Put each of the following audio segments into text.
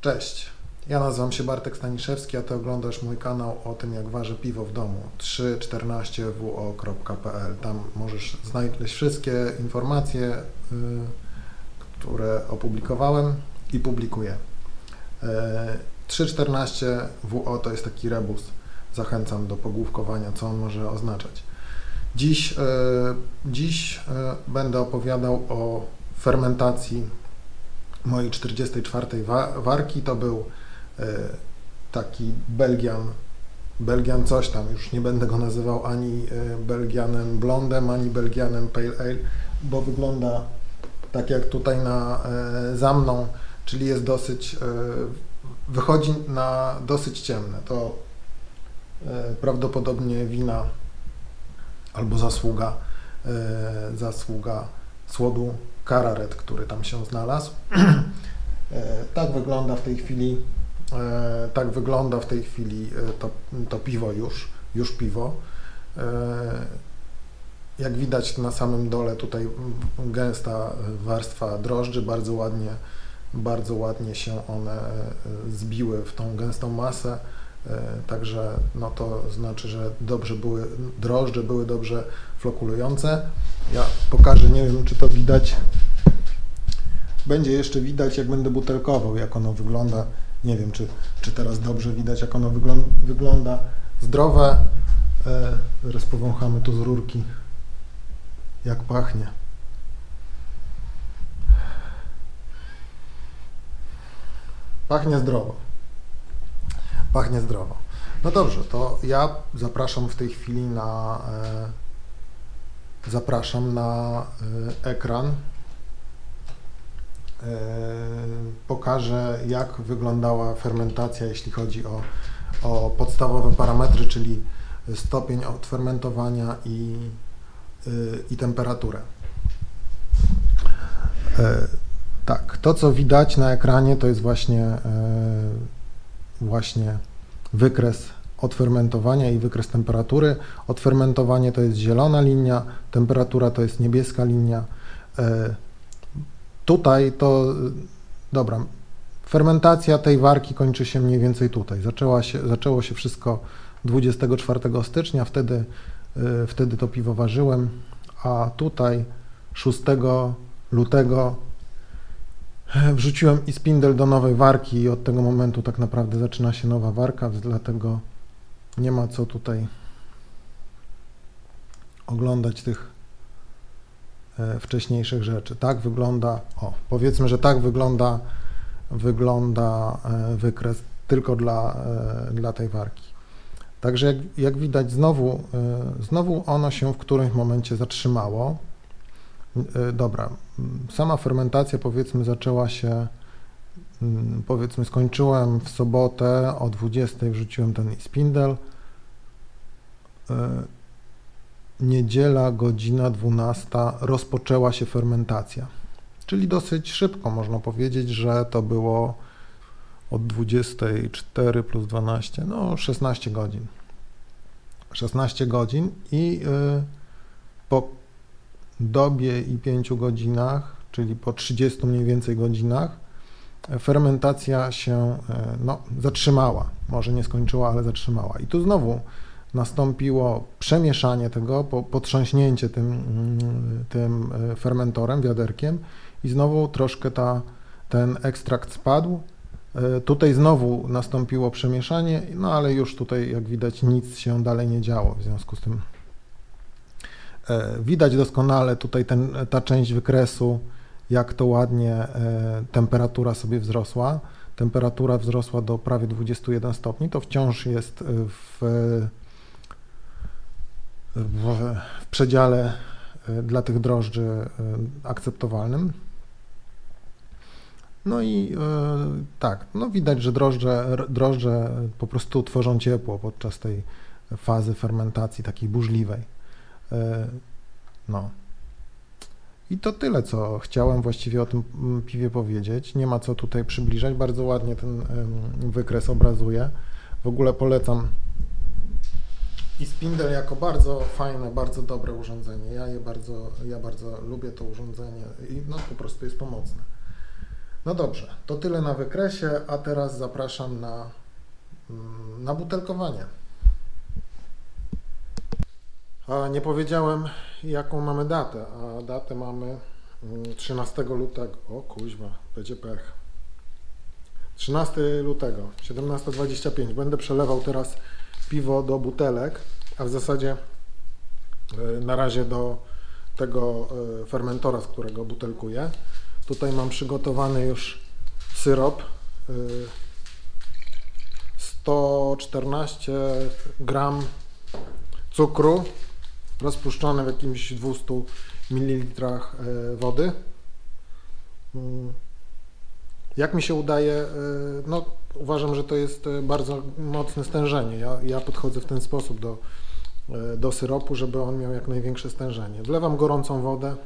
Cześć. Ja nazywam się Bartek Staniszewski, a Ty oglądasz mój kanał o tym, jak ważę piwo w domu 314wo.pl. Tam możesz znaleźć wszystkie informacje, y, które opublikowałem i publikuję. Y, 314wo to jest taki rebus. Zachęcam do pogłówkowania, co on może oznaczać. Dziś, y, dziś y, będę opowiadał o fermentacji mojej 44. wa- warki. To był e, taki Belgian, Belgian coś tam, już nie będę go nazywał ani e, Belgianem blondem, ani Belgianem pale ale, bo wygląda tak jak tutaj na, e, za mną, czyli jest dosyć, wychodzi na dosyć ciemne. To prawdopodobnie wina albo zasługa, zasługa słodu Kararet, który tam się znalazł. E, Tak wygląda w tej chwili, e, tak wygląda w tej chwili e, to, to piwo już, już piwo. Jak widać na samym dole tutaj gęsta warstwa drożdży, bardzo ładnie, bardzo ładnie się one zbiły w tą gęstą masę. Także no to znaczy, że dobrze były, drożdże były dobrze flokulujące. Ja pokażę, nie wiem czy to widać. Będzie jeszcze widać, jak będę butelkował, jak ono wygląda. Nie wiem, czy, czy teraz dobrze widać, jak ono wyglą- wygląda. Zdrowe. E, zaraz powąchamy tu z rurki, jak pachnie. Pachnie zdrowo. Pachnie zdrowo. No dobrze, to ja zapraszam w tej chwili na e, zapraszam na e, ekran. E, pokażę, jak wyglądała fermentacja, jeśli chodzi o, o podstawowe parametry, czyli stopień odfermentowania i, y, i temperaturę. E, tak, to co widać na ekranie to jest właśnie, e, właśnie wykres odfermentowania i wykres temperatury. Odfermentowanie to jest zielona linia, temperatura to jest niebieska linia. E, Tutaj to, dobra, fermentacja tej warki kończy się mniej więcej tutaj. Zaczęła się, zaczęło się wszystko 24 stycznia, wtedy, y, wtedy to piwo ważyłem, a tutaj 6 lutego e, wrzuciłem i spindel do nowej warki i od tego momentu tak naprawdę zaczyna się nowa warka, dlatego nie ma co tutaj oglądać tych e, wcześniejszych rzeczy. Tak wygląda, o, powiedzmy, że tak wygląda, wygląda e, wykres tylko dla, e, dla tej warki. Także jak, jak widać znowu, znowu ono się w którymś momencie zatrzymało. Dobra, sama fermentacja powiedzmy zaczęła się, powiedzmy skończyłem w sobotę o 20 wrzuciłem ten spindel. E, Niedziela, godzina 12 rozpoczęła się fermentacja. Czyli dosyć szybko można powiedzieć, że to było od 24 plus 12, no 16 godzin. 16 godzin i y, po dobie i 5 godzinach, czyli po 30 mniej więcej godzinach, fermentacja się y, no, zatrzymała. Może nie skończyła, ale zatrzymała. I tu znowu nastąpiło przemieszanie tego, po, potrząśnięcie tym, mm, tym y, fermentorem, wiaderkiem i znowu troszkę ta, ten ekstrakt spadł. Y, Tutaj znowu nastąpiło przemieszanie, no ale już tutaj jak widać nic się dalej nie działo, w związku z tym e, widać doskonale tutaj ten, ta część wykresu, jak to ładnie e, temperatura sobie wzrosła. Temperatura wzrosła do prawie 21 stopni, to wciąż jest w, w, w przedziale e, dla tych drożdży e, akceptowalnym. No i e, tak, no widać, że drożdże, drożdże po prostu tworzą ciepło podczas tej fazy fermentacji takiej burzliwej. E, No. I to tyle, co chciałem właściwie o tym mm, piwie powiedzieć. Nie ma co tutaj przybliżać. Bardzo ładnie ten wykres obrazuje. W ogóle polecam i Spindel jako bardzo fajne, bardzo dobre urządzenie. Ja je bardzo, ja bardzo lubię to urządzenie i no po prostu jest pomocne. No dobrze, to tyle na wykresie, a teraz zapraszam na, mm, na butelkowanie. A nie powiedziałem, jaką mamy datę, a datę mamy mm, 13 lutego. O kuźwa, będzie pech. 13 lutego, 17.25. Będę przelewał teraz piwo do butelek, a w zasadzie e, na razie do tego e, fermentora, z którego butelkuję. Tutaj mam przygotowany już syrop. e, 114 gram cukru rozpuszczony w jakimś 200 ml e, wody. Mm. Jak mi się udaje, e, no uważam, że to jest e, bardzo mocne stężenie. Ja, ja podchodzę w ten sposób do, do syropu, żeby on miał jak największe stężenie. Wlewam gorącą wodę,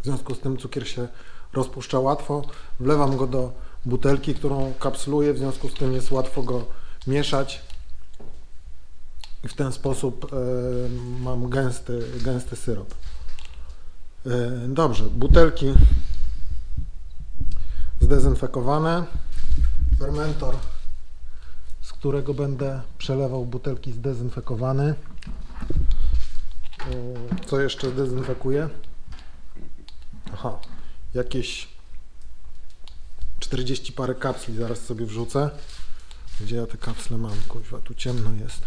w związku z tym cukier się rozpuszcza łatwo. Wlewam go do butelki, którą kapsluję, w związku z tym jest łatwo go mieszać. I w ten sposób e, mam gęsty, gęsty syrop. E, dobrze, butelki zdezynfekowane. Fermentor, z którego będę przelewał butelki zdezynfekowany. E, Co jeszcze zdezynfekuję? Aha, jakieś 40 parę kapsli zaraz sobie wrzucę. Gdzie ja te kapsle mam? Kuźwa, tu ciemno jest.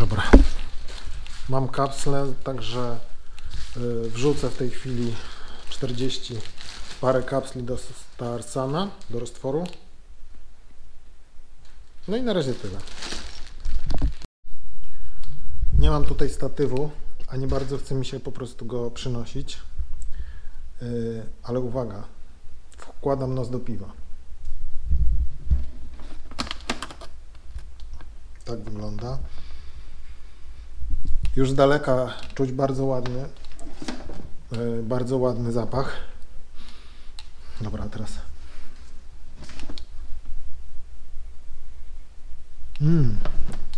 Dobra. Mam kapsle, także y, wrzucę w tej chwili 40 parę kapsli do Starsana, do roztworu. No i na razie tyle. Nie mam tutaj statywu, a nie bardzo chce mi się po prostu go przynosić. Yy, ale uwaga, wkładam nos do piwa. Tak wygląda. Już z daleka czuć bardzo ładny, yy, bardzo ładny zapach. Dobra, teraz. Mm,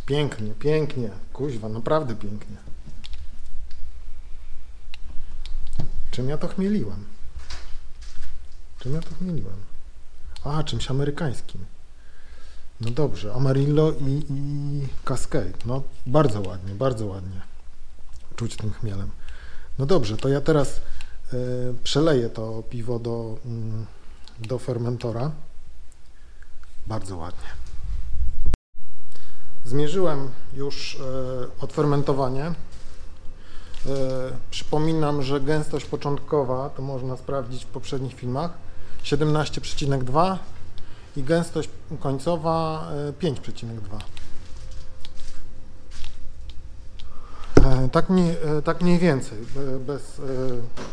pięknie, pięknie. Kuźwa, naprawdę pięknie. Czym ja to chmieliłem? Czym ja to chmieliłem? A, czymś amerykańskim. No dobrze, Amarillo i, i Cascade. No, bardzo ładnie, bardzo ładnie. Czuć tym chmielem. No dobrze, to ja teraz y, przeleję to piwo do, y, do fermentora. Bardzo ładnie. Zmierzyłem już y, odfermentowanie. Y, przypominam, że gęstość początkowa, to można sprawdzić w poprzednich filmach, 17,2 i gęstość końcowa y, 5,2. E, Tak mniej, e, tak mniej więcej, be- bez, e,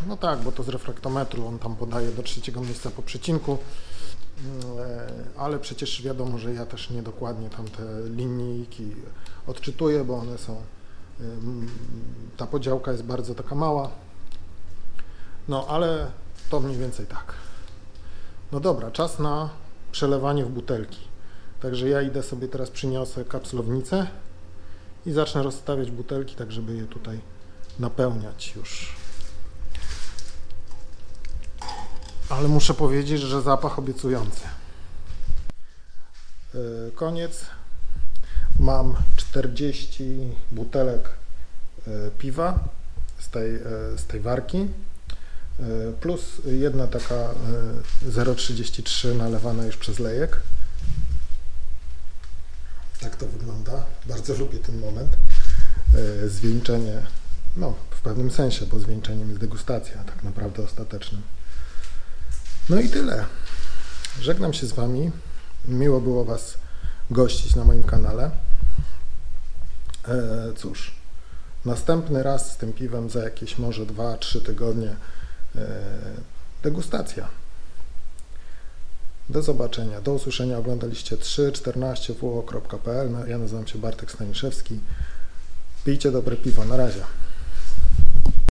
no tak, bo to z refraktometru on tam podaje do trzeciego miejsca po przecinku, Mm, e, ale przecież wiadomo, że ja też niedokładnie tam te linijki odczytuję, bo one są, ta podziałka jest bardzo taka mała, no ale to mniej więcej tak. No dobra, czas na przelewanie w butelki. Także ja idę sobie teraz przyniosę kapslownicę i zacznę rozstawiać butelki, tak żeby je tutaj napełniać już. Ale muszę powiedzieć, że zapach obiecujący. Yy, Koniec. Mam 40 butelek yy, piwa z tej, yy, z tej warki, plus jedna taka yy, 0,33 nalewana już przez lejek. Tak to wygląda. Bardzo lubię ten moment. Yy, Zwieńczenie, no w pewnym sensie, bo zwieńczeniem jest degustacja, tak naprawdę ostatecznym. No i tyle. Żegnam się z Wami. Miło było Was gościć na moim kanale. E, cóż, następny raz z tym piwem za jakieś może 2-3 tygodnie e, degustacja. Do zobaczenia, do usłyszenia. Oglądaliście 314wo.pl. Ja nazywam się Bartek Staniszewski. Pijcie dobre piwo. Na razie.